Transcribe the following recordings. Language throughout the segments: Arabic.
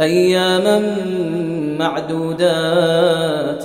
أياما معدودات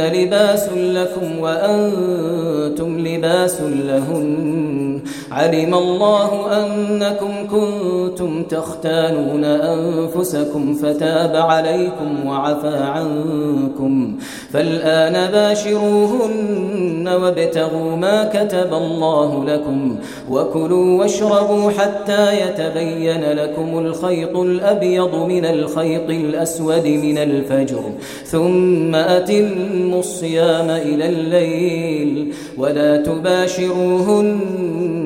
لباس لكم وأنتم لباس لهن علم الله أنكم كنتم تختانون أنفسكم فتاب عليكم وعفى عنكم فالآن باشروهن وابتغوا ما كتب الله لكم وكلوا واشربوا حتى يتبين لكم الخيط الأبيض من الخيط الأسود من الفجر ثم أتموا الصيام إلى الليل ولا تباشروهن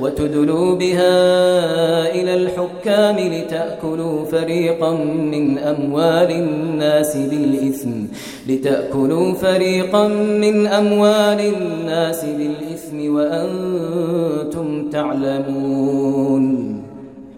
وتدلوا بها إلى الحكام لتأكلوا فريقا من أموال الناس بالإثم لتأكلوا فريقا من أموال الناس بالإثم وأنتم تعلمون.